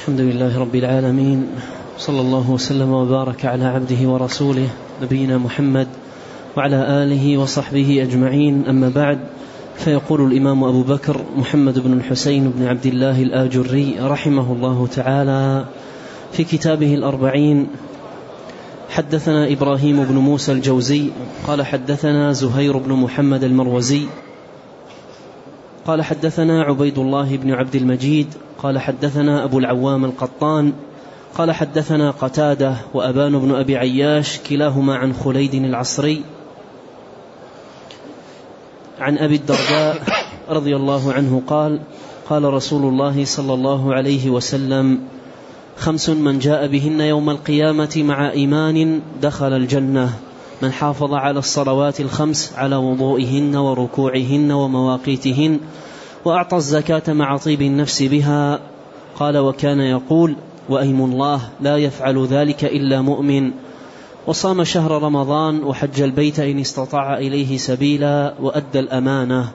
الحمد لله رب العالمين صلى الله وسلم وبارك على عبده ورسوله نبينا محمد وعلى آله وصحبه أجمعين. أما بعد فيقول الإمام أبو بكر محمد بن الحسين بن عبد الله الآجري رحمه الله تعالى في كتابه الأربعين حدثنا إبراهيم بن موسى الجوزي قال حدثنا زهير بن محمد المروزي قال حدثنا عبيد الله بن عبد المجيد قال حدثنا أبو العوام القطان قال حدثنا قتادة وأبان بن أبي عياش كلاهما عن خليد العصري عن أبي الدرداء رضي الله عنه قال قال رسول الله صلى الله عليه وسلم خمس من جاء بهن يوم القيامة مع إيمان دخل الجنة. من حافظ على الصلوات الخمس على وضوئهن وركوعهن ومواقيتهن وأعطى الزكاة مع طيب النفس بها قال وكان يقول وأيم الله لا يفعل ذلك إلا مؤمن. وصام شهر رمضان وحج البيت إن استطاع إليه سبيلا وأدى الأمانة.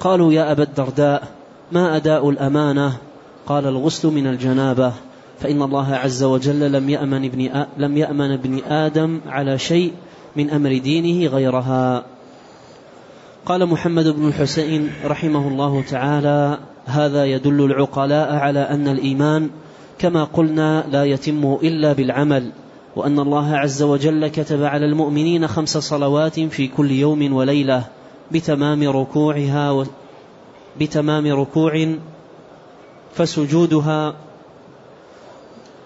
قالوا يا أبا الدرداء ما أداء الأمانة؟ قال الغسل من الجنابة. فإن الله عز وجل لم يأمن ابن, لم يأمن ابن آدم على شيء من أمر دينه غيرها. قال محمد بن الحسين رحمه الله تعالى هذا يدل العقلاء على أن الإيمان كما قلنا لا يتم إلا بالعمل وأن الله عز وجل كتب على المؤمنين خمس صلوات في كل يوم وليلة بتمام ركوعها و بتمام ركوع فسجودها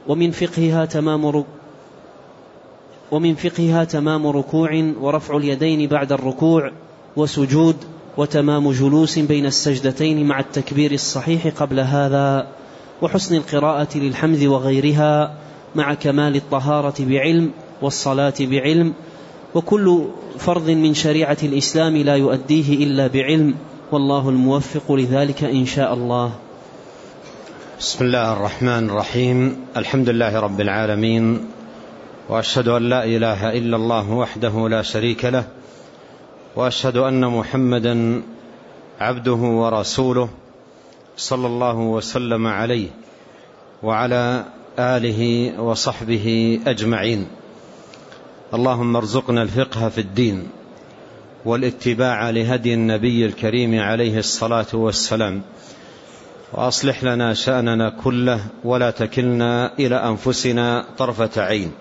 ومن فقهها تمام ومن فقهها تمام ركوع ورفع اليدين بعد الركوع وسجود وتمام جلوس بين السجدتين مع التكبير الصحيح قبل هذا وحسن القراءة للحمد وغيرها مع كمال الطهارة بعلم والصلاة بعلم وكل فرض من شريعة الإسلام لا يؤديه إلا بعلم والله الموفق لذلك إن شاء الله. بسم الله الرحمن الرحيم. الحمد لله رب العالمين. وأشهد أن لا إله إلا الله وحده لا شريك له وأشهد أن محمدا عبده ورسوله صلى الله وسلم عليه وعلى آله وصحبه أجمعين. اللهم ارزقنا الفقه في الدين والاتباع لهدي النبي الكريم عليه الصلاة والسلام وأصلح لنا شأننا كله ولا تكلنا إلى أنفسنا طرفة عين.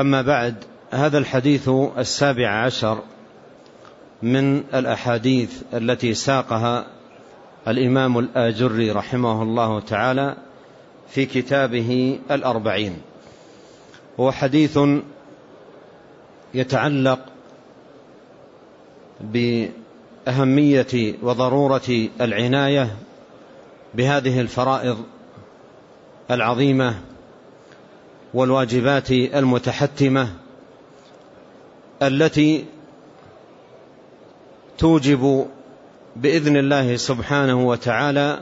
أما بعد هذا الحديث السابع عشر من الأحاديث التي ساقها الإمام الآجري رحمه الله تعالى في كتابه الأربعين. هو حديث يتعلق بأهمية وضرورة العناية بهذه الفرائض العظيمة والواجبات المتحتمة التي توجب بإذن الله سبحانه وتعالى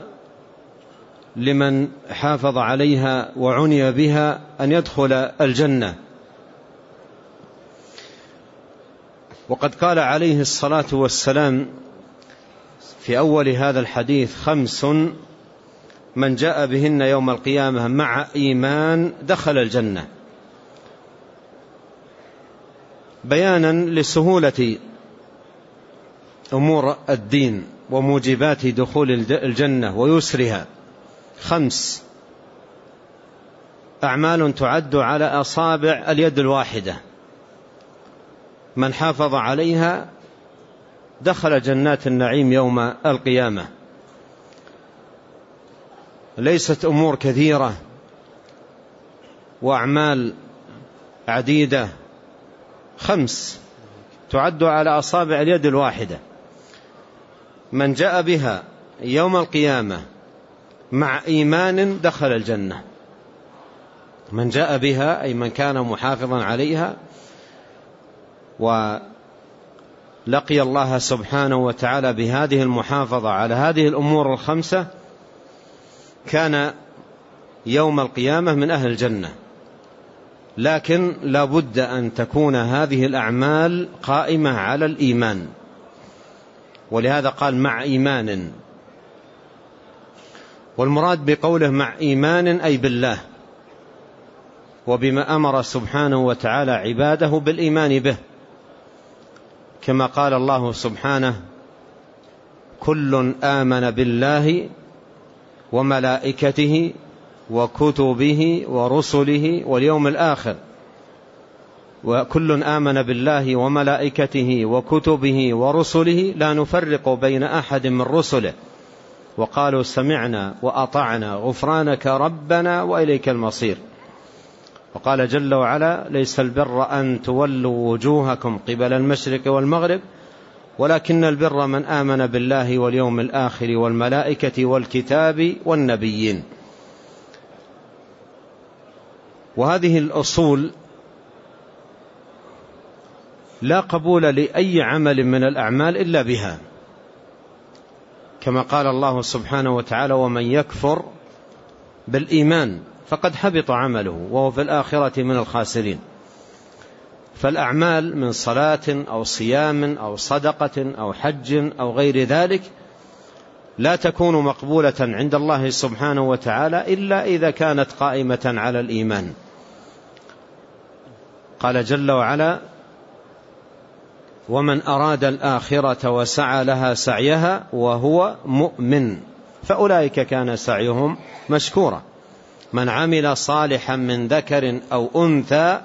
لمن حافظ عليها وعني بها أن يدخل الجنة. وقد قال عليه الصلاة والسلام في أول هذا الحديث خمس من جاء بهن يوم القيامة مع إيمان دخل الجنة. بيانا لسهولة أمور الدين وموجبات دخول الجنة ويسرها. خمس أعمال تعد على أصابع اليد الواحدة. من حافظ عليها دخل جنات النعيم يوم القيامة. ليست أمور كثيرة وأعمال عديدة. خمس تعد على أصابع اليد الواحدة. من جاء بها يوم القيامة مع إيمان دخل الجنة. من جاء بها أي من كان محافظا عليها ولقي الله سبحانه وتعالى بهذه المحافظة على هذه الأمور الخمسة كان يوم القيامة من أهل الجنة. لكن لا بد أن تكون هذه الأعمال قائمة على الإيمان. ولهذا قال مع إيمان. والمراد بقوله مع إيمان أي بالله. وبما أمر سبحانه وتعالى عباده بالإيمان به. كما قال الله سبحانه كل آمن بالله وملائكته وكتبه ورسله واليوم الآخر. وكل آمن بالله وملائكته وكتبه ورسله لا نفرق بين أحد من رسله. وقالوا سمعنا وأطعنا غفرانك ربنا وإليك المصير. وقال جل وعلا ليس البر أن تولوا وجوهكم قبل المشرق والمغرب ولكن البر من آمن بالله واليوم الآخر والملائكة والكتاب والنبيين. وهذه الأصول لا قبول لأي عمل من الأعمال إلا بها. كما قال الله سبحانه وتعالى ومن يكفر بالإيمان فقد حبط عمله وهو في الآخرة من الخاسرين فالأعمال من صلاة أو صيام أو صدقة أو حج أو غير ذلك لا تكون مقبولة عند الله سبحانه وتعالى إلا إذا كانت قائمة على الإيمان. قال جل وعلا ومن أراد الآخرة وسعى لها سعيها وهو مؤمن فأولئك كان سعيهم مشكورا. من عمل صالحا من ذكر أو أنثى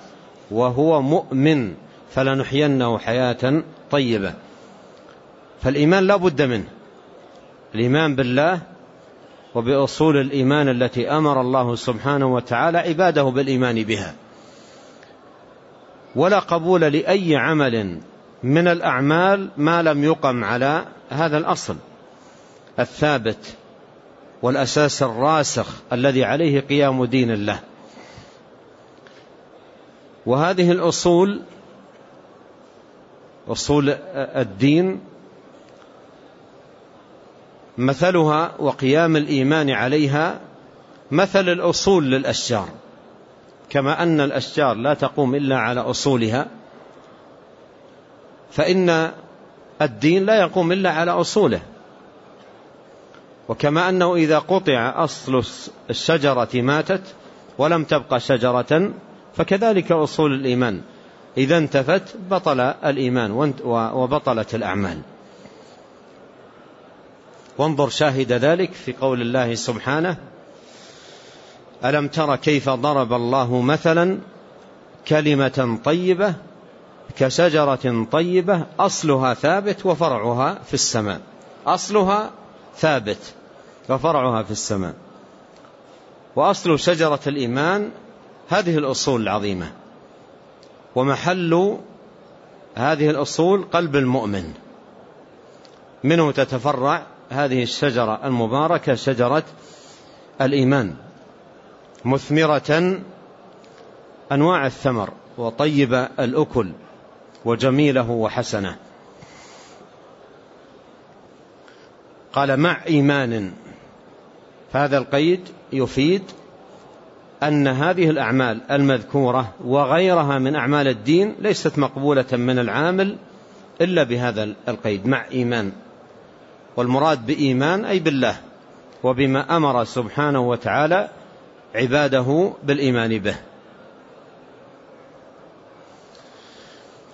وهو مؤمن فلنحيينه حياة طيبة. فالإيمان لا بد منه. الإيمان بالله وبأصول الإيمان التي أمر الله سبحانه وتعالى عباده بالإيمان بها. ولا قبول لأي عمل من الأعمال ما لم يقم على هذا الأصل الثابت والأساس الراسخ الذي عليه قيام دين الله. وهذه الأصول أصول الدين مثلها وقيام الإيمان عليها مثل الأصول للأشجار. كما أن الأشجار لا تقوم إلا على أصولها فإن الدين لا يقوم إلا على أصوله. وكما أنه إذا قطع أصل الشجرة ماتت ولم تبقى شجرة فكذلك أصول الإيمان. إذا انتفت بطل الإيمان وبطلت الأعمال. وانظر شاهد ذلك في قول الله سبحانه ألم تر كيف ضرب الله مثلا كلمة طيبة كشجرة طيبة أصلها ثابت وفرعها في السماء. أصلها ثابت وفرعها في السماء. وأصل شجرة الإيمان هذه الأصول العظيمة. ومحل هذه الأصول قلب المؤمن. منه تتفرع هذه الشجرة المباركة شجرة الإيمان. مثمرة أنواع الثمر وطيب الأكل وجميله وحسنه. قال مع إيمان. فهذا القيد يفيد أن هذه الأعمال المذكورة وغيرها من أعمال الدين ليست مقبولة من العامل إلا بهذا القيد مع إيمان. والمراد بإيمان أي بالله وبما أمر سبحانه وتعالى عباده بالإيمان به.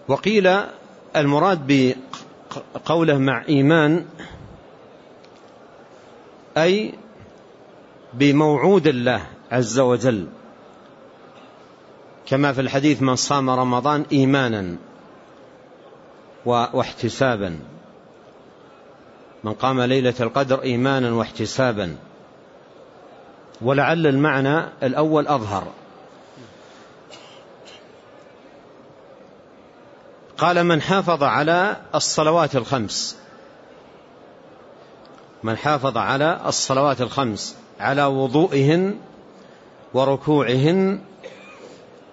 وقيل المراد بقوله مع إيمان أي بموعود الله عز وجل. كما في الحديث من صام رمضان إيمانا واحتسابا. من قام ليلة القدر إيمانا واحتسابا. ولعل المعنى الأول أظهر. قال من حافظ على الصلوات الخمس. من حافظ على الصلوات الخمس على وضوئهن وركوعهن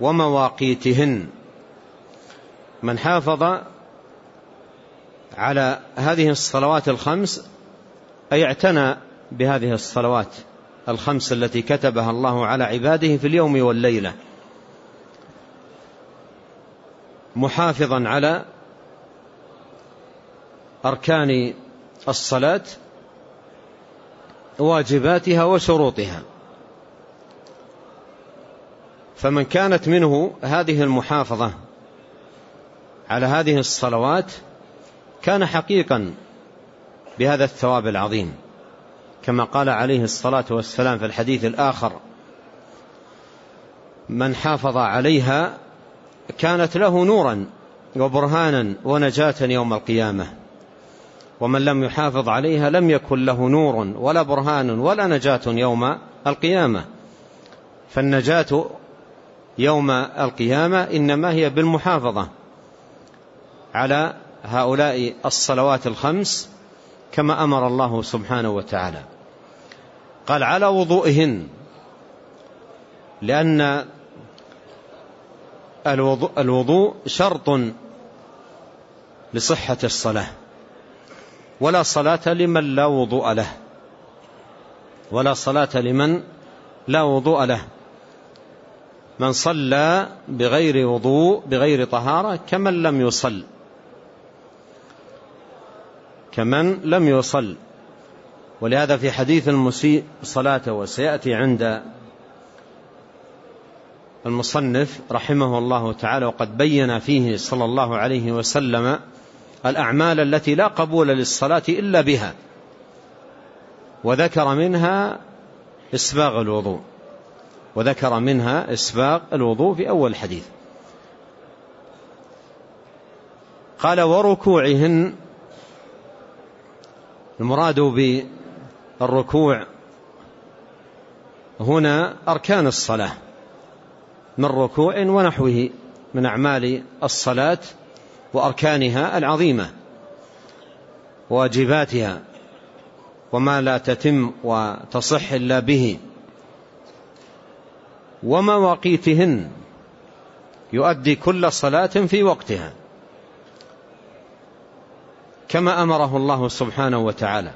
ومواقيتهن. من حافظ على هذه الصلوات الخمس أي اعتنى بهذه الصلوات الخمس التي كتبها الله على عباده في اليوم والليلة. محافظا على أركان الصلاة واجباتها وشروطها. فمن كانت منه هذه المحافظة على هذه الصلوات كان حقيقا بهذا الثواب العظيم. كما قال عليه الصلاة والسلام في الحديث الآخر من حافظ عليها كانت له نورا وبرهانا ونجاة يوم القيامة. ومن لم يحافظ عليها لم يكن له نور ولا برهان ولا نجاة يوم القيامة. فالنجاة يوم القيامة إنما هي بالمحافظة على هؤلاء الصلوات الخمس كما أمر الله سبحانه وتعالى. قال على وضوئهن لأن الوضوء, الوضوء شرط لصحة الصلاة ولا صلاة لمن لا وضوء له ولا صلاة لمن لا وضوء له. من صلى بغير وضوء بغير طهارة كمن لم يصل. كمن لم يصل. ولهذا في حديث المسيء صلاته وسيأتي عند المصنف رحمه الله تعالى وقد بين فيه صلى الله عليه وسلم الأعمال التي لا قبول للصلاة إلا بها وذكر منها إسباغ الوضوء. وذكر منها إسباغ الوضوء في أول الحديث قال وركوعهن. المراد بالركوع هنا أركان الصلاة من ركوع ونحوه من أعمال الصلاة وأركانها العظيمة واجباتها وما لا تتم وتصح إلا به. ومواقيتهن. يؤدي كل صلاة في وقتها. كما أمره الله سبحانه وتعالى.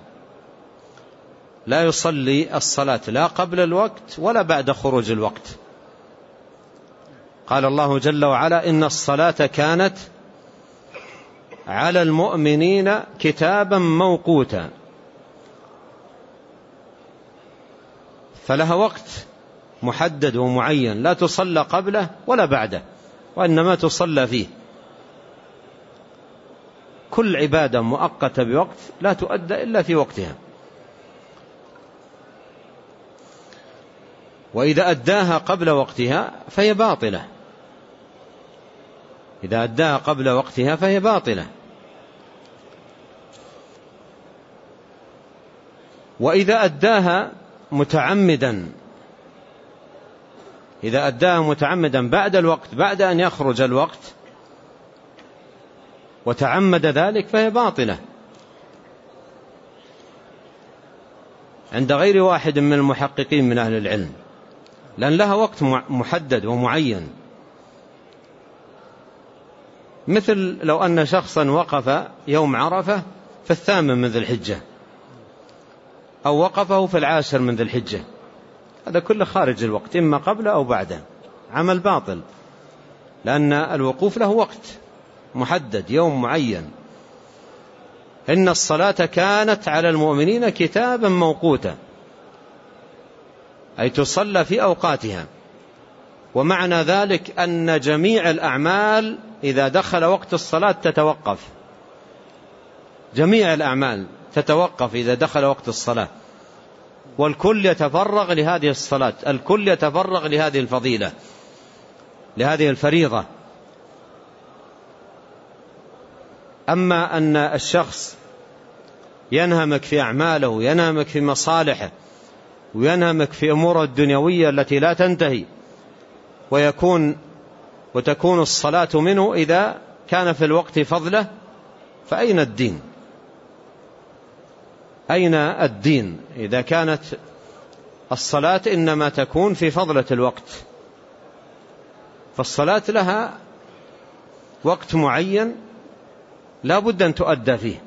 لا يصلي الصلاة لا قبل الوقت ولا بعد خروج الوقت. قال الله جل وعلا إن الصلاة كانت على المؤمنين كتابا موقوتا. فلها وقت. محدد ومعين لا تصلى قبله ولا بعده وإنما تصلى فيه. كل عبادة مؤقتة بوقت لا تؤدى إلا في وقتها. وإذا أداها قبل وقتها فهي باطلة. إذا أداها قبل وقتها فهي باطلة. وإذا أداها متعمدا إذا أداها متعمدا بعد الوقت بعد أن يخرج الوقت وتعمد ذلك فهي باطلة. عند غير واحد من المحققين من أهل العلم لأن لها وقت محدد ومعين. مثل لو أن شخصا وقف يوم عرفة في الثامن من ذي الحجة أو وقفه في العاشر من ذي الحجة. هذا كله خارج الوقت إما قبله أو بعده عمل باطل. لأن الوقوف له وقت. محدد يوم معين. إن الصلاة كانت على المؤمنين كتابا موقوتا. أي تصلى في أوقاتها. ومعنى ذلك أن جميع الأعمال إذا دخل وقت الصلاة تتوقف. جميع الأعمال تتوقف إذا دخل وقت الصلاة. والكل يتفرغ لهذه الصلاة الكل يتفرغ لهذه الفضيلة لهذه الفريضة. أما أن الشخص ينهمك في أعماله ينهمك في مصالحه وينهمك في أموره الدنيوية التي لا تنتهي ويكون وتكون الصلاة منه إذا كان في الوقت فضله فأين الدين؟ أين الدين؟ إذا كانت الصلاة إنما تكون في فضلة الوقت. فالصلاة لها وقت معين لا بد أن تؤدى فيه.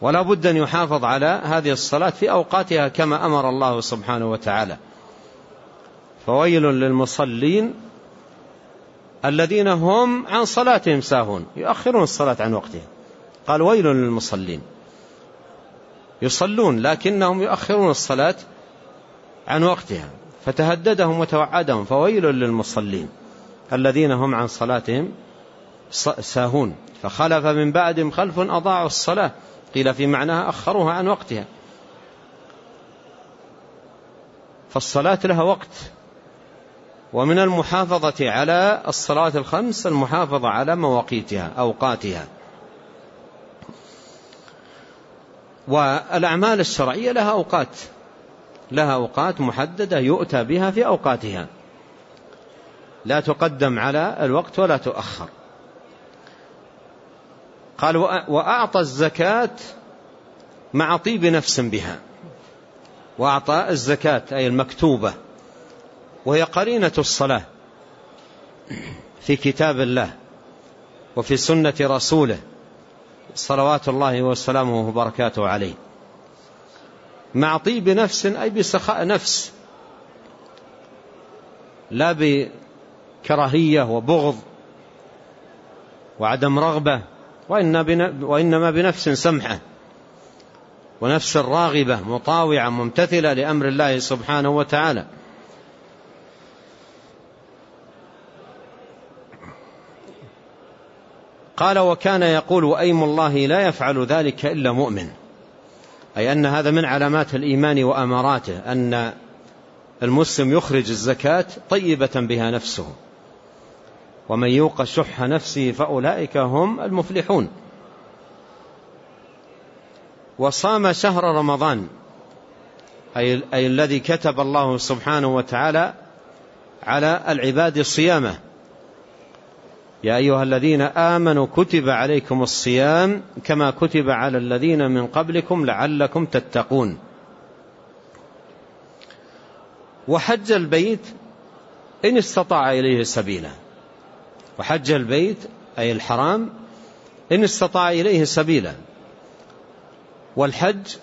ولا بد أن يحافظ على هذه الصلاة في أوقاتها كما أمر الله سبحانه وتعالى. فويل للمصلين الذين هم عن صلاتهم ساهون يؤخرون الصلاة عن وقتها قال ويل للمصلين. يصلون لكنهم يؤخرون الصلاة عن وقتها. فتهددهم وتوعدهم فويل للمصلين الذين هم عن صلاتهم ساهون. فخلف من بعدهم خلف أضاعوا الصلاة. قيل في معناها أخروها عن وقتها. فالصلاة لها وقت. ومن المحافظة على الصلاة الخمس المحافظة على مواقيتها أوقاتها. والأعمال الشرعية لها أوقات لها أوقات محددة يؤتى بها في أوقاتها. لا تقدم على الوقت ولا تؤخر. قال وأعطى الزكاة مع طيب نفس بها. وأعطى الزكاة أي المكتوبة وهي قرينة الصلاة في كتاب الله وفي سنة رسوله صلوات الله وسلامه وبركاته عليه. مع طيب نفس أي بسخاء نفس. لا بكراهية وبغض وعدم رغبة وإنما بنفس سمحة. ونفس راغبة مطاوعة ممتثلة لأمر الله سبحانه وتعالى. قال وكان يقول وأيم الله لا يفعل ذلك إلا مؤمن. أي أن هذا من علامات الإيمان وأماراته أن المسلم يخرج الزكاة طيبة بها نفسه. ومن يوق شح نفسه فأولئك هم المفلحون. وصام شهر رمضان أي, أي الذي كتب الله سبحانه وتعالى على العباد صيامه. يا أيها الذين آمنوا كتب عليكم الصيام كما كتب على الذين من قبلكم لعلكم تتقون. وحج البيت إن استطاع إليه سبيلا. وحج البيت أي الحرام إن استطاع إليه سبيلا. والحج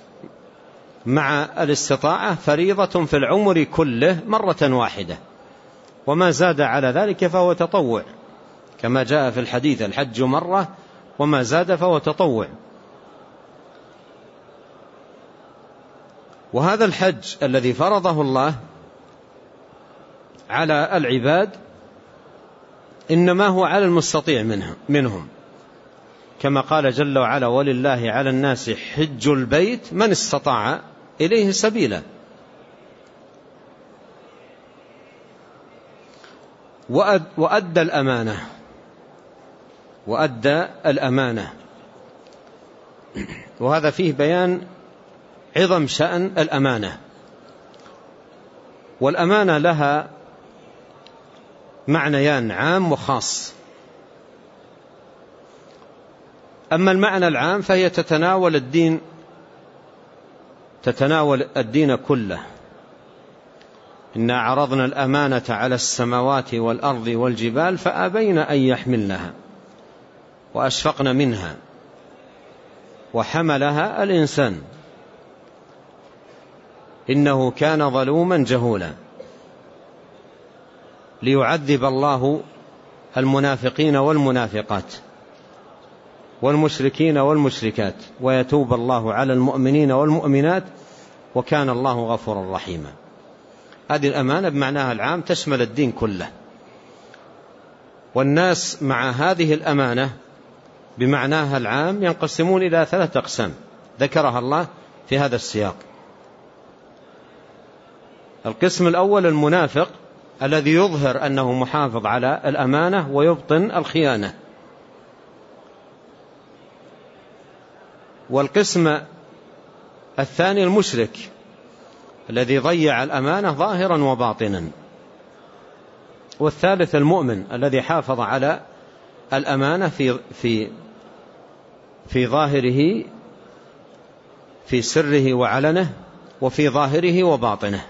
مع الاستطاعة فريضة في العمر كله مرة واحدة. وما زاد على ذلك فهو تطوع. كما جاء في الحديث الحج مرة وما زاد فهو تطوع. وهذا الحج الذي فرضه الله على العباد إنما هو على المستطيع منهم, كما قال جل وعلا ولله على الناس حج البيت من استطاع إليه سبيلا وأدى الأمانة. وأدى الأمانة. وهذا فيه بيان عظم شأن الأمانة. والأمانة لها معنيان عام وخاص. أما المعنى العام فهي تتناول الدين تتناول الدين كله. إنا عرضنا الأمانة على السماوات والأرض والجبال فأبين أن يحملنها. وأشفقن منها وحملها الإنسان. إنه كان ظلوما جهولا. ليعذب الله المنافقين والمنافقات والمشركين والمشركات ويتوب الله على المؤمنين والمؤمنات وكان الله غفورا رحيما. هذه الأمانة بمعناها العام تشمل الدين كله. والناس مع هذه الأمانة بمعناها العام ينقسمون إلى ثلاثة أقسام ذكرها الله في هذا السياق. القسم الأول المنافق الذي يظهر أنه محافظ على الأمانة ويبطن الخيانة. والقسم الثاني المشرك الذي ضيع الأمانة ظاهرا وباطنا. والثالث المؤمن الذي حافظ على الأمانة في في في ظاهره في سره وعلنه وفي ظاهره وباطنه.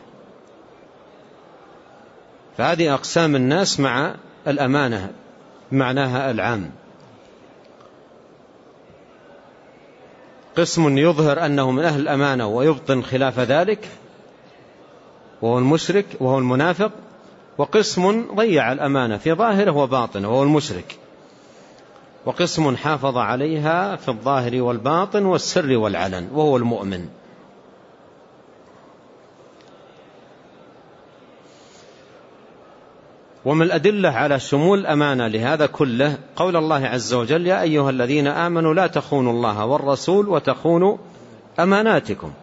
فهذه أقسام الناس مع الأمانة معناها العام. قسم يظهر أنه من أهل الأمانة ويبطن خلاف ذلك وهو المشرك وهو المنافق وقسم ضيع الأمانة في ظاهره وباطنه وهو المشرك. وقسم حافظ عليها في الظاهر والباطن والسر والعلن وهو المؤمن. ومن الأدلة على شمول الأمانة لهذا كله قول الله عز وجل يا أيها الذين آمنوا لا تخونوا الله والرسول وتخونوا أماناتكم.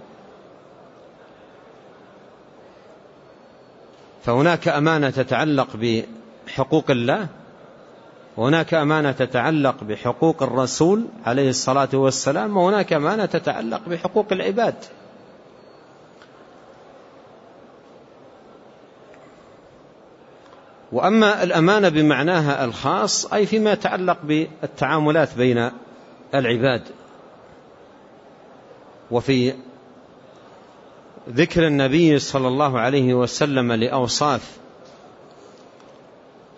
فهناك أمانة تتعلق بحقوق الله وهناك أمانة تتعلق بحقوق الرسول عليه الصلاة والسلام وهناك أمانة تتعلق بحقوق العباد. وأما الأمانة بمعناها الخاص أي فيما يتعلق بالتعاملات بين العباد. وفي ذكر النبي صلى الله عليه وسلم لأوصاف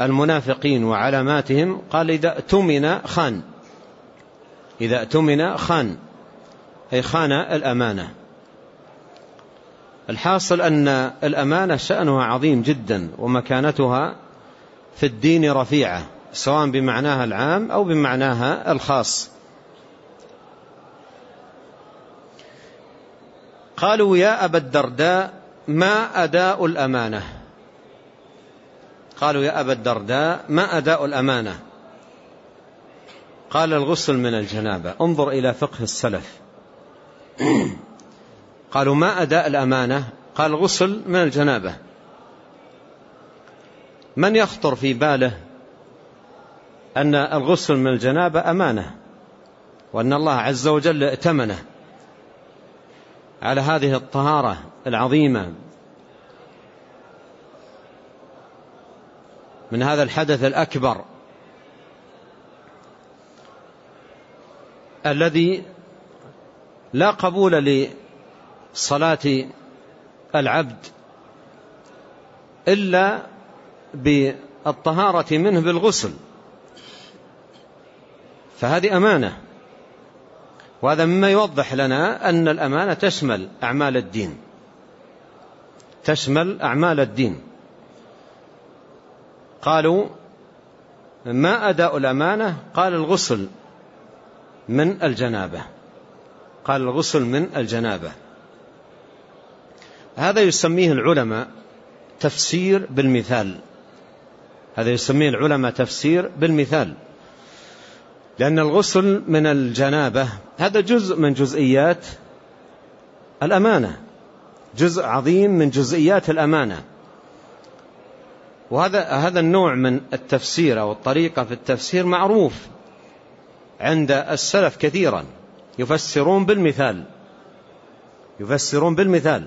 المنافقين وعلاماتهم قال إذا اؤتمن خان. إذا اؤتمن خان. أي خان الأمانة. الحاصل أن الأمانة شأنها عظيم جدا ومكانتها في الدين رفيعة سواء بمعناها العام أو بمعناها الخاص. قالوا يا أبا الدرداء ما أداء الأمانة؟ قالوا يا أبا الدرداء ما أداء الأمانة؟ قال الغسل من الجنابة. انظر إلى فقه السلف. قالوا ما أداء الأمانة؟ قال الغسل من الجنابة. من يخطر في باله أن الغسل من الجنابة أمانة؟ وأن الله عز وجل ائتمنه. على هذه الطهارة العظيمة من هذا الحدث الأكبر الذي لا قبول لصلاة العبد إلا بالطهارة منه بالغسل. فهذه أمانة. وهذا مما يوضح لنا أن الأمانة تشمل أعمال الدين. تشمل أعمال الدين. قالوا ما أداء الأمانة؟ قال الغسل من الجنابة. قال الغسل من الجنابة. هذا يسميه العلماء تفسير بالمثال. هذا يسميه العلماء تفسير بالمثال. لأن الغسل من الجنابة هذا جزء من جزئيات الأمانة. جزء عظيم من جزئيات الأمانة. وهذا هذا النوع من التفسير أو الطريقة في التفسير معروف عند السلف كثيرا. يفسرون بالمثال. يفسرون بالمثال.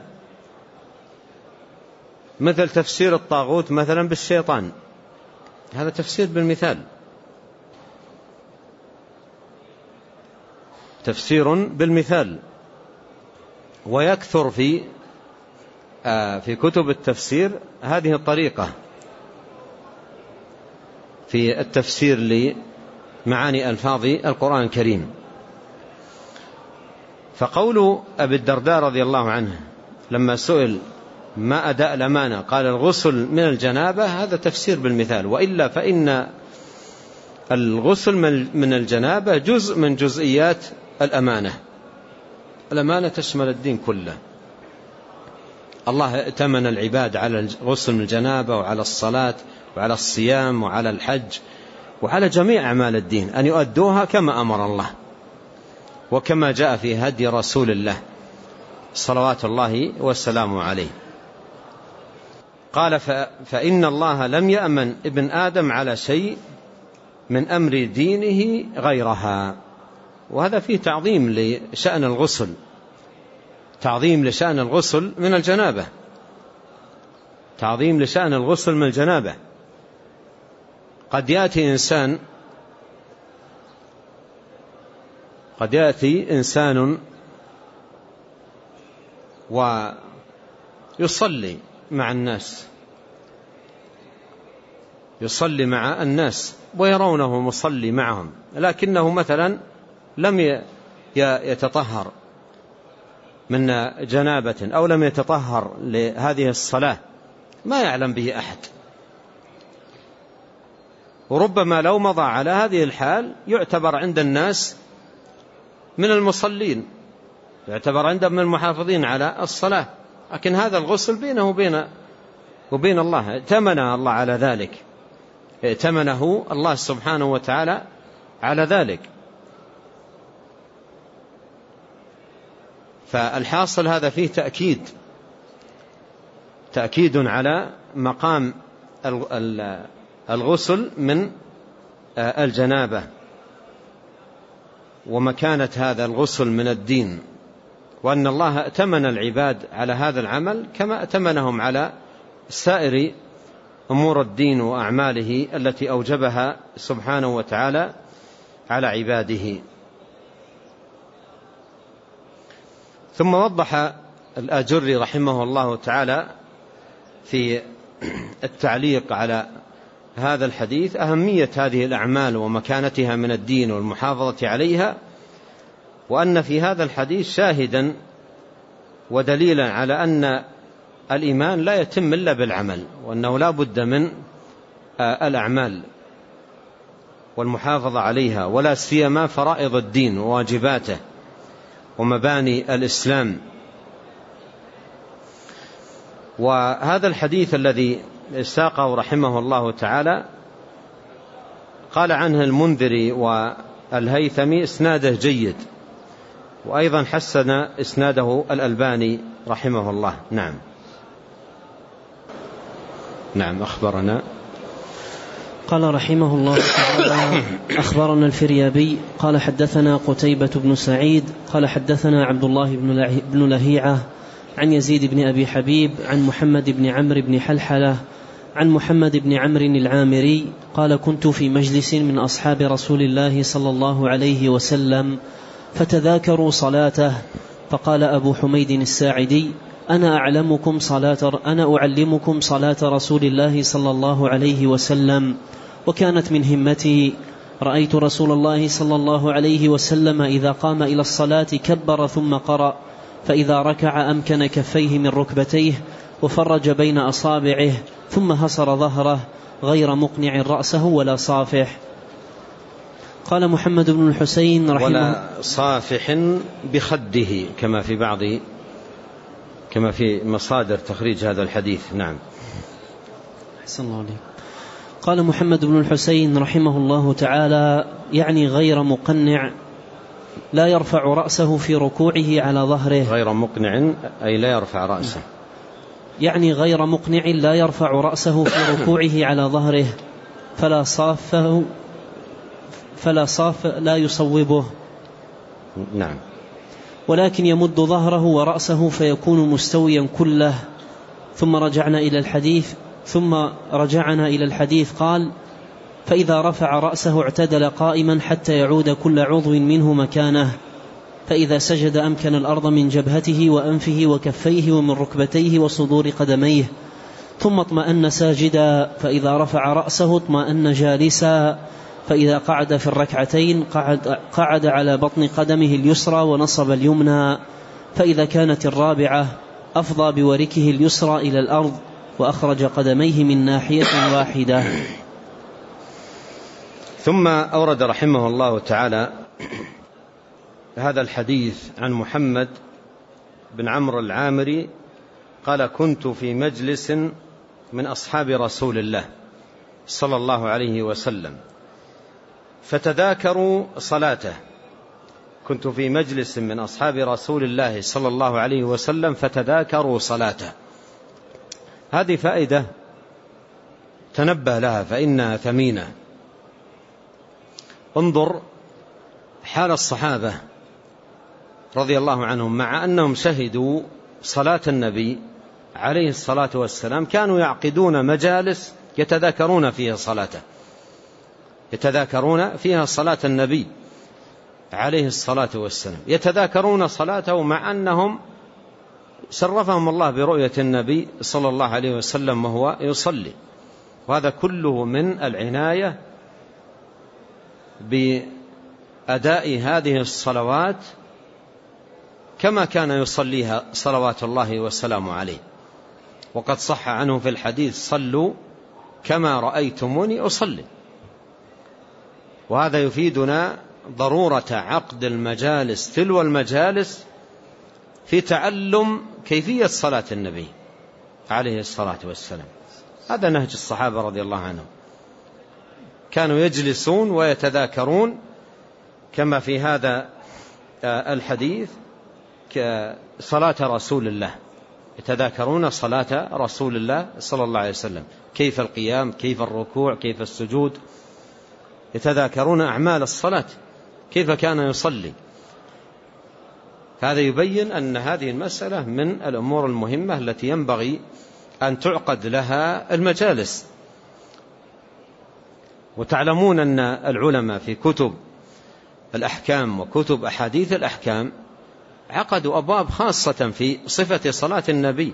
مثل تفسير الطاغوت مثلا بالشيطان. هذا تفسير بالمثال. تفسير بالمثال. ويكثر في آه، في كتب التفسير هذه الطريقة. في التفسير لمعاني ألفاظ القرآن الكريم. فقول أبي الدرداء رضي الله عنه لما سئل ما أداء الأمانة قال الغسل من الجنابة هذا تفسير بالمثال. وإلا فإن الغسل من الجنابة جزء من جزئيات الأمانة. الأمانة تشمل الدين كله. الله ائتمن العباد على من الجنابة وعلى الصلاة وعلى الصيام وعلى الحج وعلى جميع أعمال الدين أن يؤدوها كما أمر الله وكما جاء في هدي رسول الله صلوات الله والسلام عليه. قال فإن الله لم يأمن ابن آدم على شيء من أمر دينه غيرها. وهذا فيه تعظيم لشأن الغسل. تعظيم لشأن الغسل من الجنابة. تعظيم لشأن الغسل من الجنابة. قد يأتي إنسان قد يأتي إنسان ويصلي مع الناس. يصلي مع الناس ويرونه مصلي معهم لكنه مثلا لم يتطهر. من جنابة أو لم يتطهر لهذه الصلاة ما يعلم به أحد. وربما لو مضى على هذه الحال يعتبر عند الناس من المصلين يعتبر عندهم من المحافظين على الصلاة. لكن هذا الغسل بينه وبين وبين الله ائتمن الله على ذلك. ائتمنه الله سبحانه وتعالى على ذلك. فالحاصل هذا فيه تأكيد تأكيد على مقام الغسل من الجنابة ومكانة هذا الغسل من الدين وأن الله ائتمن العباد على هذا العمل كما ائتمنهم على سائر أمور الدين وأعماله التي أوجبها سبحانه وتعالى على عباده. ثم وضح الآجري رحمه الله تعالى في التعليق على هذا الحديث أهمية هذه الأعمال ومكانتها من الدين والمحافظة عليها وأن في هذا الحديث شاهدا ودليلا على أن الإيمان لا يتم إلا بالعمل وأنه لا بد من الأعمال والمحافظة عليها ولا سيما فرائض الدين وواجباته. ومباني الإسلام. وهذا الحديث الذي ساقه رحمه الله تعالى قال عنه المنذري والهيثمي إسناده جيد وأيضا حسن إسناده الألباني رحمه الله. نعم. نعم أخبرنا. قال رحمه الله تعالى أخبرنا الفريابي قال حدثنا قتيبة بن سعيد قال حدثنا عبد الله بن لهيعة عن يزيد بن أبي حبيب عن محمد بن عمرو بن حلحلة عن محمد بن عمرو العامري قال كنت في مجلس من أصحاب رسول الله صلى الله عليه وسلم فتذاكروا صلاته فقال أبو حميد الساعدي أنا أعلمكم صلاة أنا أعلمكم صلاة رسول الله صلى الله عليه وسلم وكانت من همتي. رأيت رسول الله صلى الله عليه وسلم إذا قام إلى الصلاة كبر ثم قرأ فإذا ركع أمكن كفيه من ركبتيه وفرج بين أصابعه ثم هصر ظهره غير مقنع رأسه ولا صافح. قال محمد بن الحسين رحمه ولا صافح بخده كما في بعض كما في مصادر تخريج هذا الحديث. نعم. أحسن الله عليك. قال محمد بن الحسين رحمه الله تعالى يعني غير مقنع لا يرفع رأسه في ركوعه على ظهره. غير مقنع أي لا يرفع رأسه. يعني غير مقنع لا يرفع رأسه في ركوعه على ظهره. فلا صافه فلا صاف لا يصوبه. نعم. ولكن يمد ظهره ورأسه فيكون مستويا كله. ثم رجعنا إلى الحديث ثم رجعنا إلى الحديث قال فإذا رفع رأسه اعتدل قائما حتى يعود كل عضو منه مكانه فإذا سجد أمكن الأرض من جبهته وأنفه وكفيه ومن ركبتيه وصدور قدميه ثم اطمأن ساجدا فإذا رفع رأسه اطمأن جالسا فإذا قعد في الركعتين قعد, قعد على بطن قدمه اليسرى ونصب اليمنى فإذا كانت الرابعة أفضى بوركه اليسرى إلى الأرض وأخرج قدميه من ناحية واحدة. ثم أورد رحمه الله تعالى هذا الحديث عن محمد بن عمرو العامري قال كنت في مجلس من أصحاب رسول الله صلى الله عليه وسلم فتذاكروا صلاته. كنت في مجلس من أصحاب رسول الله صلى الله عليه وسلم فتذاكروا صلاته. هذه فائدة تنبه لها فإنها ثمينة. انظر حال الصحابة رضي الله عنهم مع أنهم شهدوا صلاة النبي عليه الصلاة والسلام كانوا يعقدون مجالس يتذاكرون فيها صلاته. يتذاكرون فيها صلاة النبي عليه الصلاة والسلام. يتذاكرون صلاته مع أنهم شرفهم الله برؤية النبي صلى الله عليه وسلم وهو يصلي. وهذا كله من العناية بأداء هذه الصلوات كما كان يصليها صلوات الله وسلامه عليه. وقد صح عنه في الحديث صلوا كما رأيتموني أصلي وهذا يفيدنا ضرورة عقد المجالس تلو المجالس في تعلم كيفية صلاة النبي عليه الصلاة والسلام. هذا نهج الصحابة رضي الله عنهم. كانوا يجلسون ويتذاكرون كما في هذا آه، الحديث صلاة رسول الله. يتذاكرون صلاة رسول الله صلى الله عليه وسلم. كيف القيام كيف الركوع كيف السجود. يتذاكرون أعمال الصلاة. كيف كان يصلي. هذا يبين أن هذه المسألة من الأمور المهمة التي ينبغي أن تعقد لها المجالس. وتعلمون أن العلماء في كتب الأحكام وكتب أحاديث الأحكام عقدوا أبواب خاصة في صفة صلاة النبي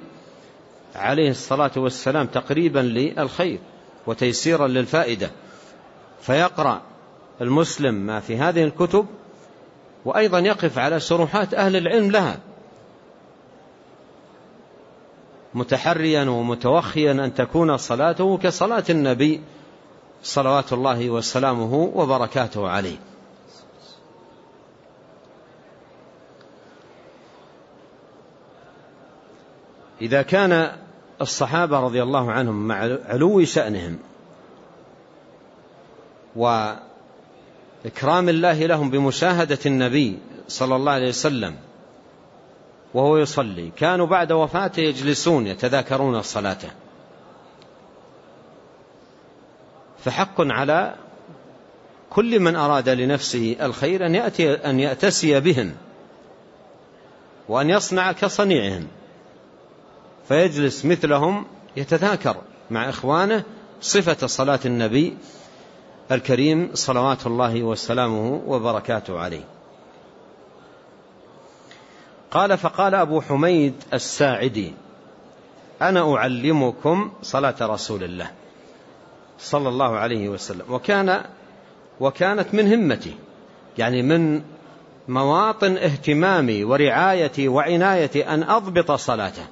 عليه الصلاة والسلام تقريبا للخير وتيسيرا للفائدة. فيقرأ المسلم ما في هذه الكتب وأيضا يقف على شروحات أهل العلم لها. متحريا ومتوخيا أن تكون صلاته كصلاة النبي صلوات الله وسلامه وبركاته عليه. إذا كان الصحابة رضي الله عنهم مع علو شأنهم وإكرام الله لهم بمشاهدة النبي صلى الله عليه وسلم وهو يصلي. كانوا بعد وفاته يجلسون يتذاكرون صلاته. فحق على كل من أراد لنفسه الخير أن, يأتي أن يأتسي بهم وأن يصنع كصنيعهم. فيجلس مثلهم يتذاكر مع إخوانه صفة صلاة النبي الكريم صلوات الله وسلامه وبركاته عليه. قال فقال أبو حميد الساعدي أنا أعلمكم صلاة رسول الله صلى الله عليه وسلم وكان وكانت من همتي يعني من مواطن اهتمامي ورعايتي وعنايتي أن أضبط صلاته.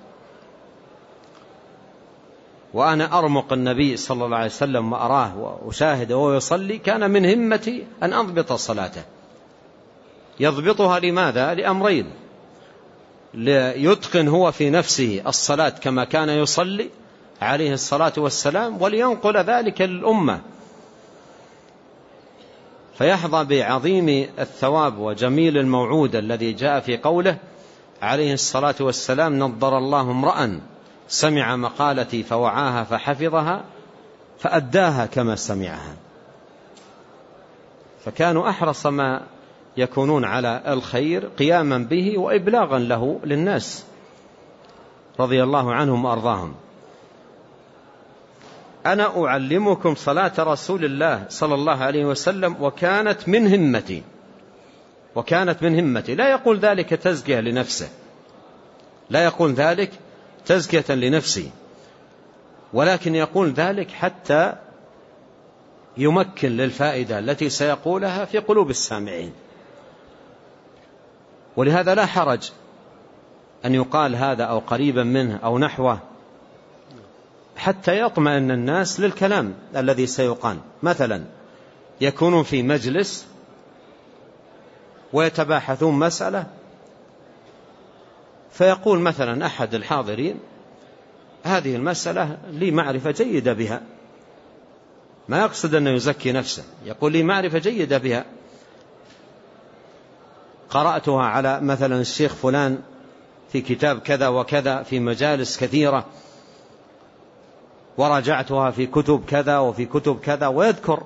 وأنا أرمق النبي صلى الله عليه وسلم وأراه وأشاهده وهو يصلي كان من همتي أن أضبط صلاته. يضبطها لماذا؟ لأمرين. ليتقن هو في نفسه الصلاة كما كان يصلي عليه الصلاة والسلام ولينقل ذلك للأمة. فيحظى بعظيم الثواب وجميل الموعود الذي جاء في قوله عليه الصلاة والسلام نضر الله امرأ سمع مقالتي فوعاها فحفظها فأداها كما سمعها. فكانوا أحرص ما يكونون على الخير قياما به وإبلاغا له للناس رضي الله عنهم وأرضاهم. أنا أعلمكم صلاة رسول الله صلى الله عليه وسلم وكانت من همتي وكانت من همتي. لا يقول ذلك تزكية لنفسه لا يقول ذلك تزكية لنفسه ولكن يقول ذلك حتى يمكن للفائدة التي سيقولها في قلوب السامعين. ولهذا لا حرج أن يقال هذا أو قريبا منه أو نحوه حتى يطمئن الناس للكلام الذي سيقال. مثلا يكونون في مجلس ويتباحثون مسألة فيقول مثلا أحد الحاضرين هذه المسألة لي معرفة جيدة بها. ما يقصد أنه يزكي نفسه يقول لي معرفة جيدة بها. قرأتها على مثلا الشيخ فلان في كتاب كذا وكذا في مجالس كثيرة وراجعتها في كتب كذا وفي كتب كذا ويذكر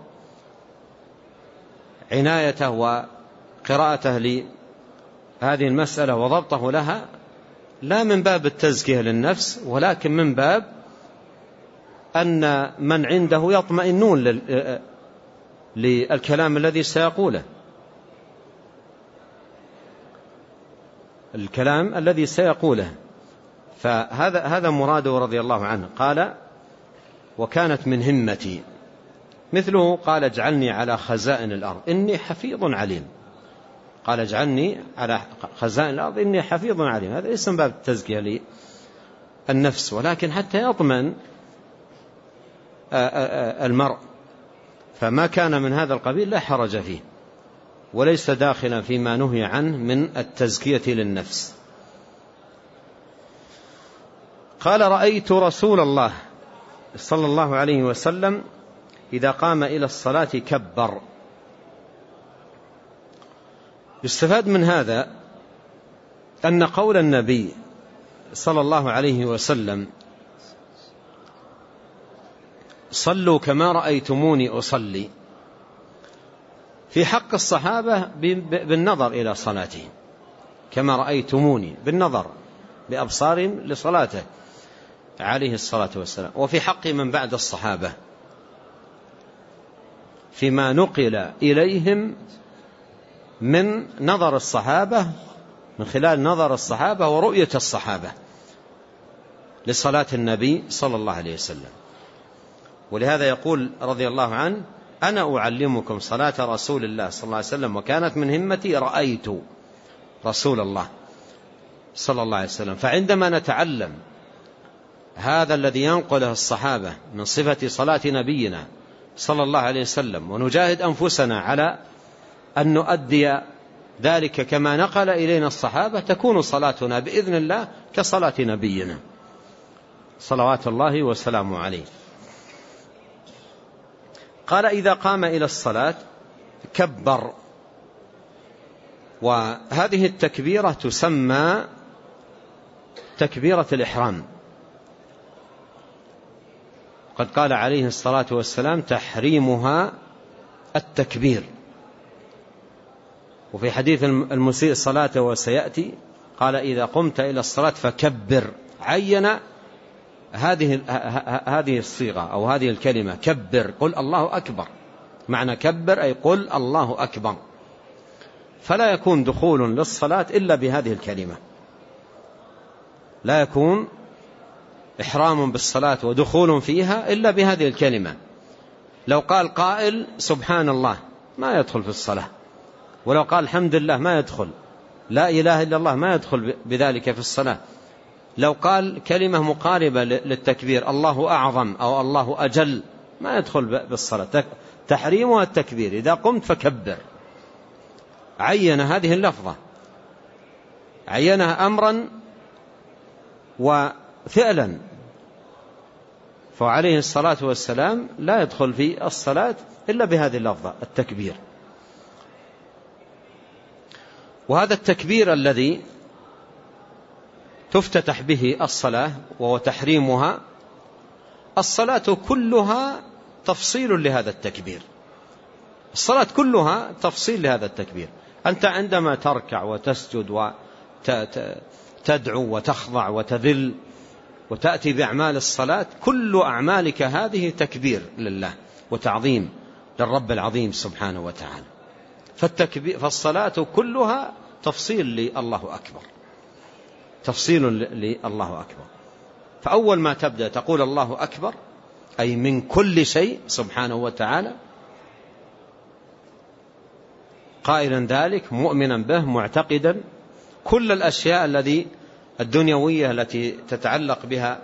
عنايته وقراءته لهذه المسألة وضبطه لها. لا من باب التزكية للنفس ولكن من باب أن من عنده يطمئنون للكلام الذي سيقوله. الكلام الذي سيقوله. فهذا هذا مراده رضي الله عنه. قال وكانت من همتي. مثله قال اجعلني على خزائن الأرض إني حفيظ عليم. قال اجعلني على خزائن الأرض إني حفيظ عليم. هذا ليس من باب التزكية للنفس ولكن حتى يطمن المرء. فما كان من هذا القبيل لا حرج فيه وليس داخلا فيما نهي عنه من التزكية للنفس. قال رأيت رسول الله صلى الله عليه وسلم إذا قام إلى الصلاة كبر. يستفاد من هذا أن قول النبي صلى الله عليه وسلم صلوا كما رأيتموني أصلي في حق الصحابة بالنظر إلى صلاتهم. كما رأيتموني بالنظر بأبصارهم لصلاته عليه الصلاة والسلام. وفي حق من بعد الصحابة فيما نقل إليهم من نظر الصحابة من خلال نظر الصحابة ورؤية الصحابة لصلاة النبي صلى الله عليه وسلم. ولهذا يقول رضي الله عنه أنا أعلمكم صلاة رسول الله صلى الله عليه وسلم وكانت من همتي رأيت رسول الله صلى الله عليه وسلم. فعندما نتعلم هذا الذي ينقله الصحابة من صفة صلاة نبينا صلى الله عليه وسلم ونجاهد أنفسنا على أن نؤدي ذلك كما نقل إلينا الصحابة تكون صلاتنا بإذن الله كصلاة نبينا. صلوات الله وسلامه عليه. قال إذا قام إلى الصلاة كبر. وهذه التكبيرة تسمى تكبيرة الإحرام. قد قال عليه الصلاة والسلام تحريمها التكبير. وفي حديث المسيء الصلاة وسيأتي قال إذا قمت إلى الصلاة فكبر عين هذه هذه الصيغة أو هذه الكلمة كبر قل الله أكبر. معنى كبر أي قل الله أكبر. فلا يكون دخول للصلاة إلا بهذه الكلمة. لا يكون إحرام بالصلاة ودخول فيها إلا بهذه الكلمة. لو قال قائل سبحان الله ما يدخل في الصلاة. ولو قال الحمد لله ما يدخل لا إله إلا الله ما يدخل بذلك في الصلاة. لو قال كلمة مقاربة للتكبير الله أعظم أو الله أجل ما يدخل بالصلاة. تحريمها التكبير إذا قمت فكبر. عين هذه اللفظة. عينها أمرا وفعلا. فعليه الصلاة والسلام لا يدخل في الصلاة إلا بهذه اللفظة التكبير. وهذا التكبير الذي تفتتح به الصلاة وهو تحريمها الصلاة كلها تفصيل لهذا التكبير. الصلاة كلها تفصيل لهذا التكبير. أنت عندما تركع وتسجد وتدعو وتخضع وتذل وتأتي بأعمال الصلاة كل أعمالك هذه تكبير لله وتعظيم للرب العظيم سبحانه وتعالى. فالصلاة كلها تفصيل لله أكبر. تفصيل لله أكبر. فأول ما تبدأ تقول الله أكبر أي من كل شيء سبحانه وتعالى قائلا ذلك مؤمنا به معتقدا كل الأشياء الذي الدنيوية التي تتعلق بها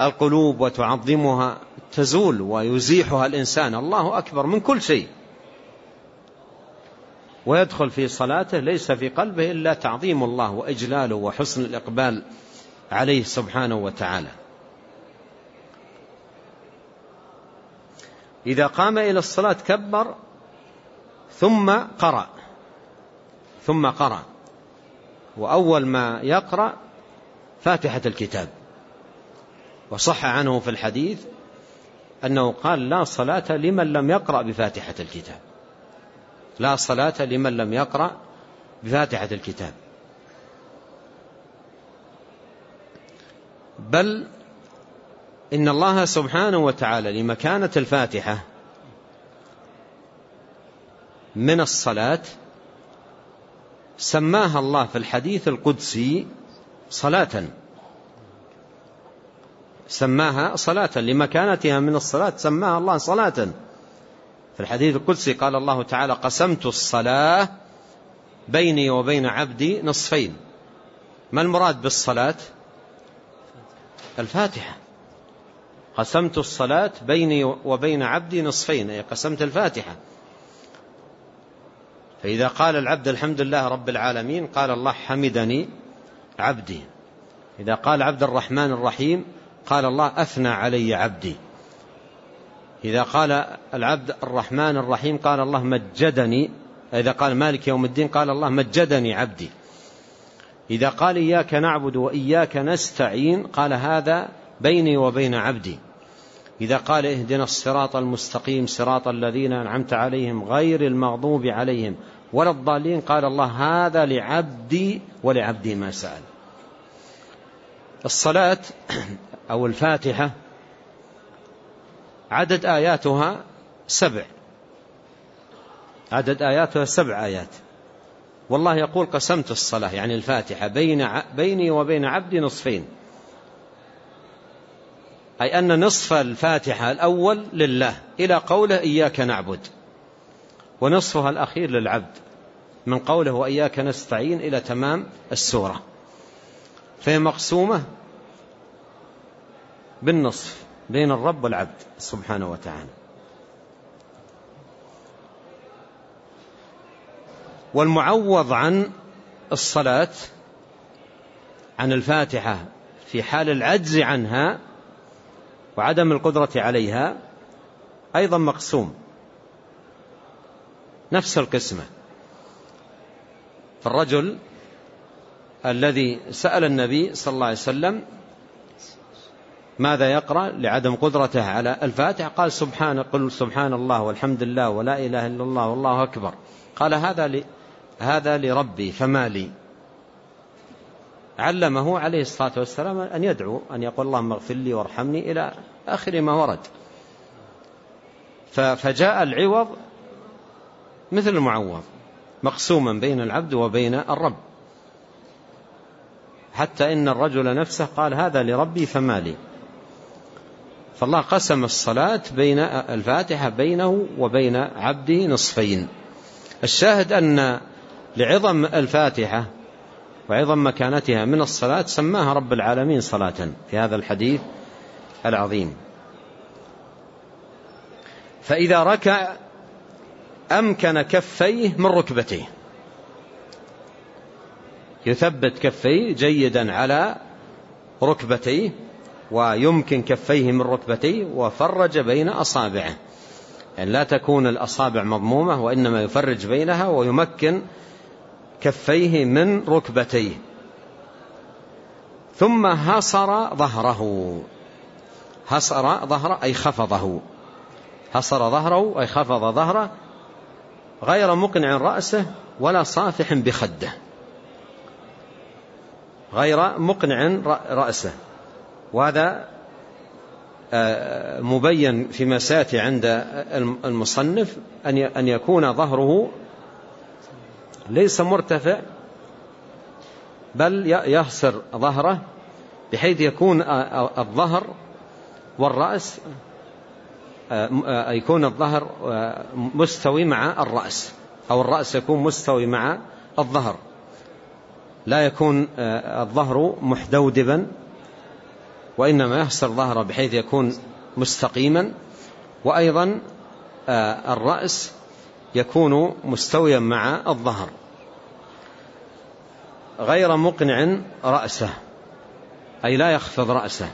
القلوب وتعظمها تزول ويزيحها الإنسان. الله أكبر من كل شيء. ويدخل في صلاته ليس في قلبه إلا تعظيم الله وإجلاله وحسن الإقبال عليه سبحانه وتعالى. إذا قام إلى الصلاة كبر ثم قرأ ثم قرأ. وأول ما يقرأ فاتحة الكتاب. وصح عنه في الحديث أنه قال لا صلاة لمن لم يقرأ بفاتحة الكتاب. لا صلاة لمن لم يقرأ بفاتحة الكتاب. بل إن الله سبحانه وتعالى لمكانة الفاتحة من الصلاة سماها الله في الحديث القدسي صلاة. سماها صلاة لمكانتها من الصلاة سماها الله صلاة. في الحديث القدسي قال الله تعالى قسمت الصلاة بيني وبين عبدي نصفين. ما المراد بالصلاة؟ الفاتحة. قسمت الصلاة بيني وبين عبدي نصفين أي قسمت الفاتحة. فإذا قال العبد الحمد لله رب العالمين قال الله حمدني عبدي. إذا قال عبد الرحمن الرحيم قال الله أثنى علي عبدي. إذا قال العبد الرحمن الرحيم قال الله مجدني إذا قال مالك يوم الدين قال الله مجدني عبدي. إذا قال إياك نعبد وإياك نستعين قال هذا بيني وبين عبدي. إذا قال اهدنا الصراط المستقيم صراط الذين أنعمت عليهم غير المغضوب عليهم ولا الضالين قال الله هذا لعبدي ولعبدي ما سأل. الصلاة أو الفاتحة عدد آياتها سبع. عدد آياتها سبع آيات. والله يقول قسمت الصلاة يعني الفاتحة بين بيني وبين عبدي نصفين. أي أن نصف الفاتحة الأول لله إلى قوله إياك نعبد. ونصفها الأخير للعبد من قوله وإياك نستعين إلى تمام السورة. فهي مقسومة بالنصف. بين الرب والعبد سبحانه وتعالى. والمعوض عن الصلاة عن الفاتحة في حال العجز عنها وعدم القدرة عليها أيضا مقسوم. نفس القسمة. فالرجل الذي سأل النبي صلى الله عليه وسلم ماذا يقرأ لعدم قدرته على الفاتحة؟ قال سبحان قل سبحان الله والحمد لله ولا إله إلا الله والله أكبر. قال هذا هذا لربي فما لي؟ علمه عليه الصلاة والسلام أن يدعو أن يقول اللهم اغفر لي وارحمني إلى آخر ما ورد. فجاء العوض مثل المعوض مقسوما بين العبد وبين الرب. حتى إن الرجل نفسه قال هذا لربي فما لي؟ فالله قسم الصلاة بين الفاتحة بينه وبين عبده نصفين. الشاهد أن لعظم الفاتحة وعظم مكانتها من الصلاة سماها رب العالمين صلاة في هذا الحديث العظيم. فإذا ركع أمكن كفيه من ركبتيه يثبت كفيه جيدا على ركبتيه. ويمكن كفيه من ركبتيه وفرج بين أصابعه. يعني لا تكون الأصابع مضمومة وإنما يفرج بينها ويمكن كفيه من ركبتيه. ثم هصر ظهره. هصر ظهره أي خفضه. هصر ظهره أي خفض ظهره غير مقنع رأسه ولا صافح بخده. غير مقنع رأسه. وهذا آه، مبين فيما سياتي عند المصنف أن يكون ظهره ليس مرتفع بل يهسر ظهره بحيث يكون الظهر والرأس يكون الظهر مستوي مع الرأس أو الرأس يكون مستوي مع الظهر. لا يكون الظهر محدودبا. وإنما يحصر ظهره بحيث يكون مستقيما. وأيضا آه، الرأس يكون مستويا مع الظهر. غير مقنع رأسه أي لا يخفض رأسه.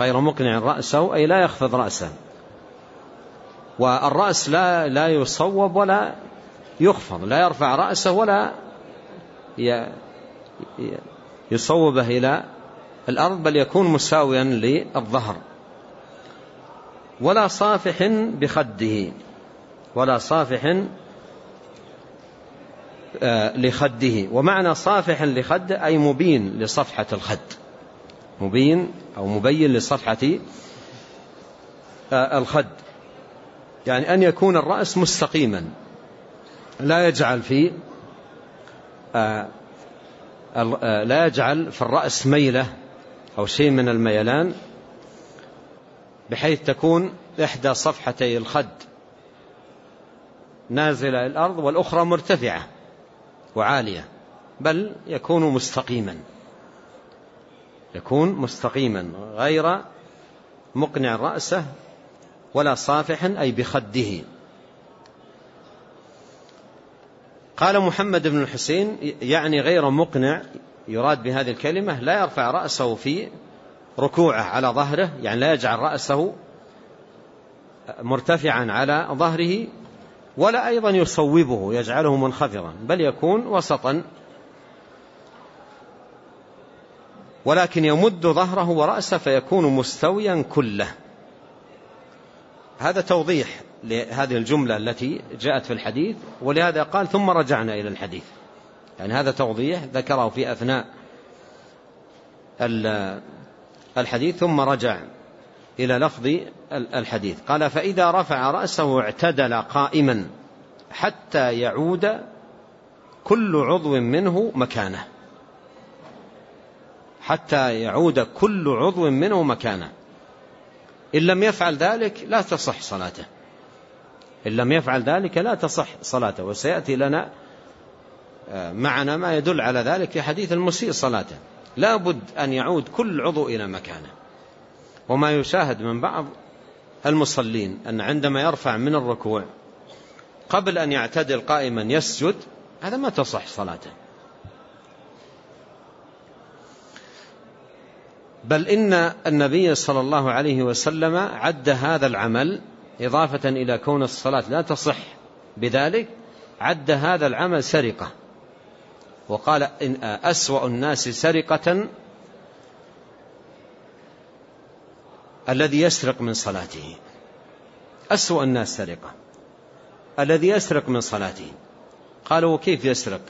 غير مقنع رأسه أي لا يخفض رأسه. والرأس لا لا يصوب ولا يخفض لا يرفع رأسه ولا يصوبه إلى الأرض بل يكون مساويا للظهر. ولا صافح بخده. ولا صافح آه، لخده. ومعنى صافح لخده أي مبين لصفحة الخد. مبين أو مبين لصفحة آه، الخد. يعني أن يكون الرأس مستقيما. لا يجعل في آه، لا يجعل في الرأس ميلة. أو شيء من الميلان بحيث تكون إحدى صفحتي الخد نازلة الأرض والأخرى مرتفعة وعالية بل يكون مستقيما. يكون مستقيما غير مقنع رأسه ولا صافح أي بخده. قال محمد بن الحسين يعني غير مقنع يراد بهذه الكلمة لا يرفع رأسه في ركوعه على ظهره يعني لا يجعل رأسه مرتفعا على ظهره ولا أيضا يصوبه يجعله منخفضا بل يكون وسطا. ولكن يمد ظهره ورأسه فيكون مستويا كله. هذا توضيح لهذه الجملة التي جاءت في الحديث ولهذا قال ثم رجعنا إلى الحديث. يعني هذا توضيح ذكره في أثناء الحديث ثم رجع إلى لفظ الحديث. قال فإذا رفع رأسه اعتدل قائما حتى يعود كل عضو منه مكانه. حتى يعود كل عضو منه مكانه. إن لم يفعل ذلك لا تصح صلاته. إن لم يفعل ذلك لا تصح صلاته. وسيأتي لنا معنا ما يدل على ذلك في حديث المسيء صلاته لا بد أن يعود كل عضو إلى مكانه. وما يشاهد من بعض المصلين أن عندما يرفع من الركوع قبل أن يعتدل قائما يسجد هذا ما تصح صلاته بل إن النبي صلى الله عليه وسلم عد هذا العمل إضافة إلى كون الصلاة لا تصح. بذلك عد هذا العمل سرقة. وقال إن أسوأ الناس سرقة الذي يسرق من صلاته. أسوأ الناس سرقة الذي يسرق من صلاته. قالوا وكيف يسرق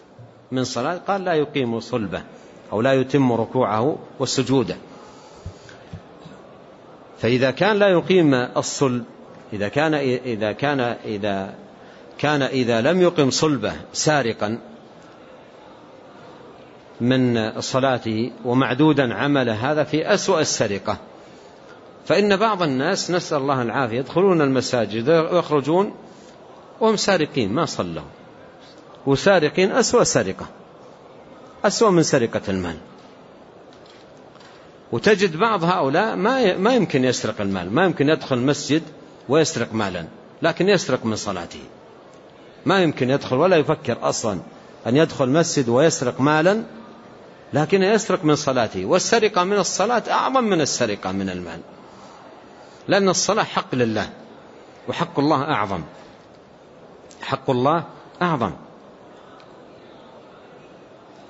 من صلاة؟ قال لا يقيم صلبه أو لا يتم ركوعه وسجوده. فإذا كان لا يقيم الصلب إذا كان إذا كان إذا كان إذا لم يقم صلبه سارقا من صلاته ومعدودا عمل هذا في أسوأ السرقة. فإن بعض الناس نسأل الله العافية يدخلون المساجد ويخرجون وهم سارقين ما صلوا. وسارقين أسوأ سرقة أسوأ من سرقة المال. وتجد بعض هؤلاء ما ما يمكن يسرق المال ما يمكن يدخل المسجد ويسرق مالا لكن يسرق من صلاته. ما يمكن يدخل ولا يفكر أصلا أن يدخل مسجد ويسرق مالا لكن يسرق من صلاته. والسرقة من الصلاة أعظم من السرقة من المال. لأن الصلاة حق لله وحق الله أعظم. حق الله أعظم.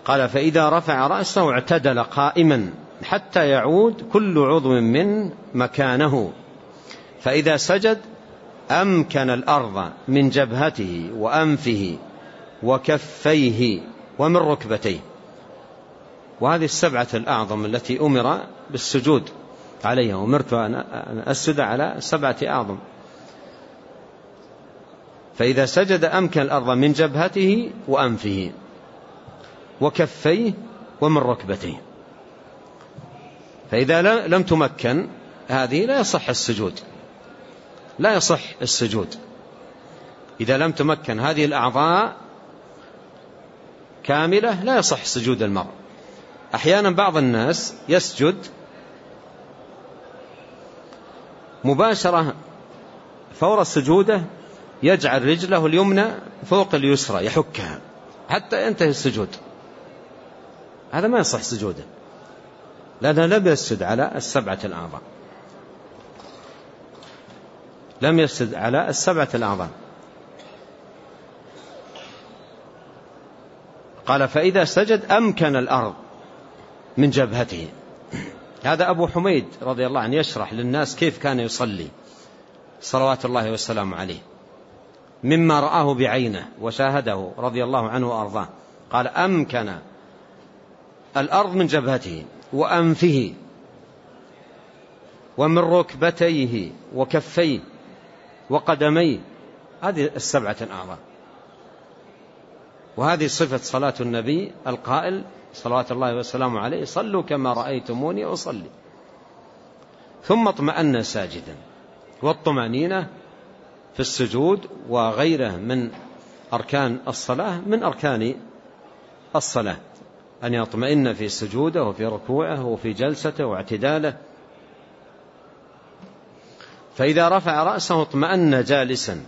قال فإذا رفع رأسه اعتدل قائما حتى يعود كل عضو من مكانه. فإذا سجد أمكن الأرض من جبهته وأنفه وكفيه ومن ركبتيه. وهذه السبعة الأعظم التي أمر بالسجود عليها. أمرت أن أسجد على سبعة أعظم. فإذا سجد أمكن الأرض من جبهته وأنفه وكفيه ومن ركبتيه. فإذا لم تمكن هذه لا يصح السجود. لا يصح السجود. إذا لم تمكن هذه الأعضاء كاملة لا يصح سجود المرء. أحيانا بعض الناس يسجد مباشرة فور سجوده يجعل رجله اليمنى فوق اليسرى يحكها حتى ينتهي السجود. هذا ما يصح سجوده. لأنه لم يسجد على السبعة الأعظم. لم يسجد على السبعة الأعظم. قال فإذا سجد أمكن الأرض. من جبهته. هذا أبو حميد رضي الله عنه يشرح للناس كيف كان يصلي. صلوات الله والسلام عليه. مما رآه بعينه وشاهده رضي الله عنه وأرضاه. قال أمكن الأرض من جبهته وأنفه ومن ركبتيه وكفيه وقدميه. هذه السبعة الأعظم وهذه صفة صلاة النبي القائل صلوات الله وسلامه عليه صلوا كما رأيتموني أصلي. ثم اطمأن ساجدا. والطمأنينة في السجود وغيره من أركان الصلاة من أركان الصلاة. أن يطمئن في سجوده وفي ركوعه وفي جلسته واعتداله. فإذا رفع رأسه اطمأن جالسا.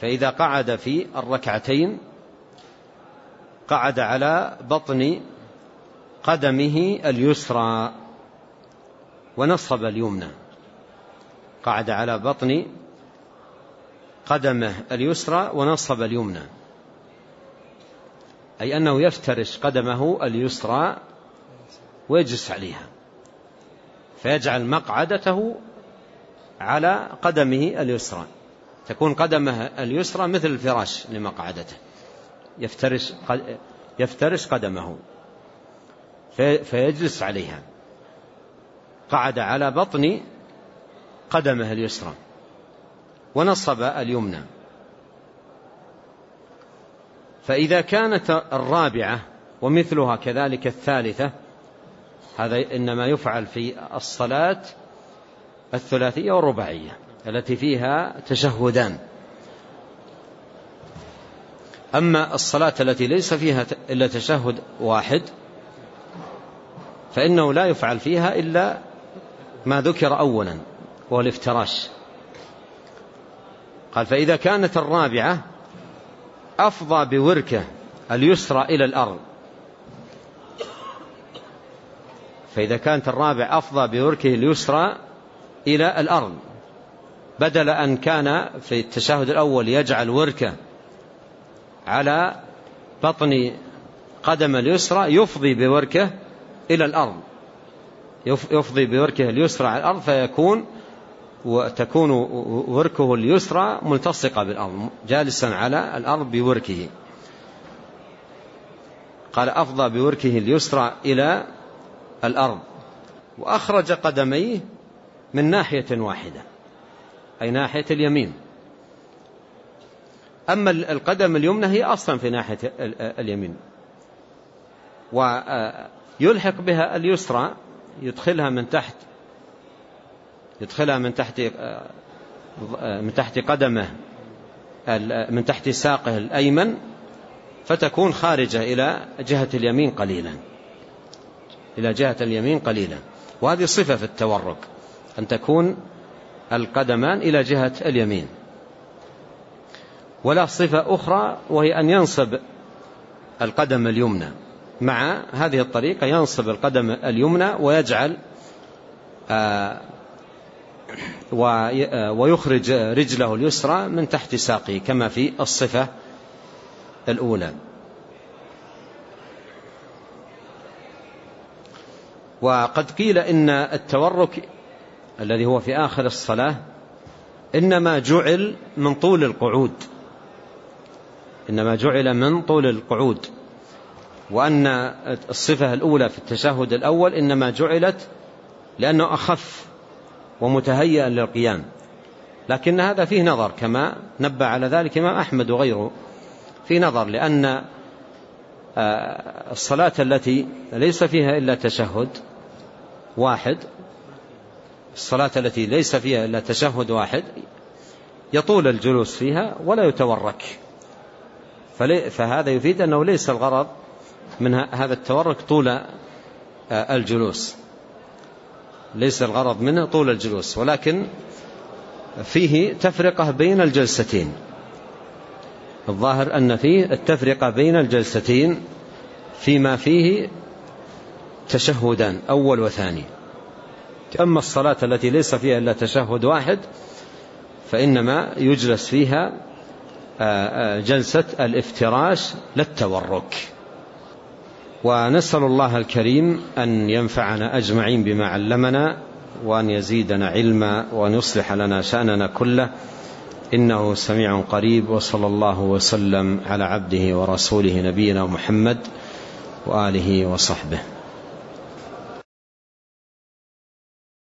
فإذا قعد في الركعتين قعد على بطن قدمه اليسرى ونصب اليمنى. قعد على بطن قدمه اليسرى ونصب اليمنى. أي أنه يفترش قدمه اليسرى ويجلس عليها. فيجعل مقعدته على قدمه اليسرى. تكون قدمه اليسرى مثل الفراش لمقعدته. يفترش يفترش قدمه. فيجلس عليها. قعد على بطن قدمه اليسرى. ونصب اليمنى. فإذا كانت الرابعة ومثلها كذلك الثالثة هذا إنما يفعل في الصلاة الثلاثية والرباعية التي فيها تشهدان. أما الصلاة التي ليس فيها إلا تشهد واحد فإنه لا يفعل فيها إلا ما ذكر أولا وهو الافتراش. قال فإذا كانت الرابعة أفضى بوركة اليسرى إلى الأرض فإذا كانت الرابع أفضى بوركة اليسرى إلى الأرض بدل أن كان في التشهد الأول يجعل وركة على بطن قدم اليسرى يفضي بوركه إلى الأرض. يفضي بوركه اليسرى على الأرض فيكون وتكون وركه اليسرى ملتصقة بالأرض جالسا على الأرض بوركه. قال أفضى بوركه اليسرى إلى الأرض. وأخرج قدميه من ناحية واحدة أي ناحية اليمين. أما القدم اليمنى هي أصلا في ناحية اليمين. ويلحق بها اليسرى يدخلها من تحت يدخلها من تحت من تحت قدمه من تحت ساقه الأيمن فتكون خارجة إلى جهة اليمين قليلا. إلى جهة اليمين قليلا. وهذه صفة في التورك أن تكون القدمان إلى جهة اليمين. ولا صفة أخرى وهي أن ينصب القدم اليمنى. مع هذه الطريقة ينصب القدم اليمنى ويجعل آه، آه، ويخرج رجله اليسرى من تحت ساقه كما في الصفة الأولى. وقد قيل إن التورك الذي هو في آخر الصلاة إنما جعل من طول القعود. إنما جعل من طول القعود وأن الصفة الأولى في التشهد الأول إنما جعلت لأنه أخف ومتهيئا للقيام. لكن هذا فيه نظر كما نبه على ذلك إمام أحمد وغيره. في نظر لأن آه، الصلاة التي ليس فيها إلا تشهد واحد الصلاة التي ليس فيها إلا تشهد واحد يطول الجلوس فيها ولا يتورك. فهذا يفيد أنه ليس الغرض من هذا التورك طول آه، الجلوس. ليس الغرض منه طول الجلوس ولكن فيه تفرقة بين الجلستين. الظاهر أن فيه التفرقة بين الجلستين فيما فيه تشهدان أول وثاني. أما الصلاة التي ليس فيها إلا تشهد واحد فإنما يجلس فيها جلسة الافتراش للتورك. ونسأل الله الكريم أن ينفعنا أجمعين بما علمنا وأن يزيدنا علما وأن يصلح لنا شأننا كله. إنه سميع قريب وصلى الله وسلم على عبده ورسوله نبينا محمد وآله وصحبه.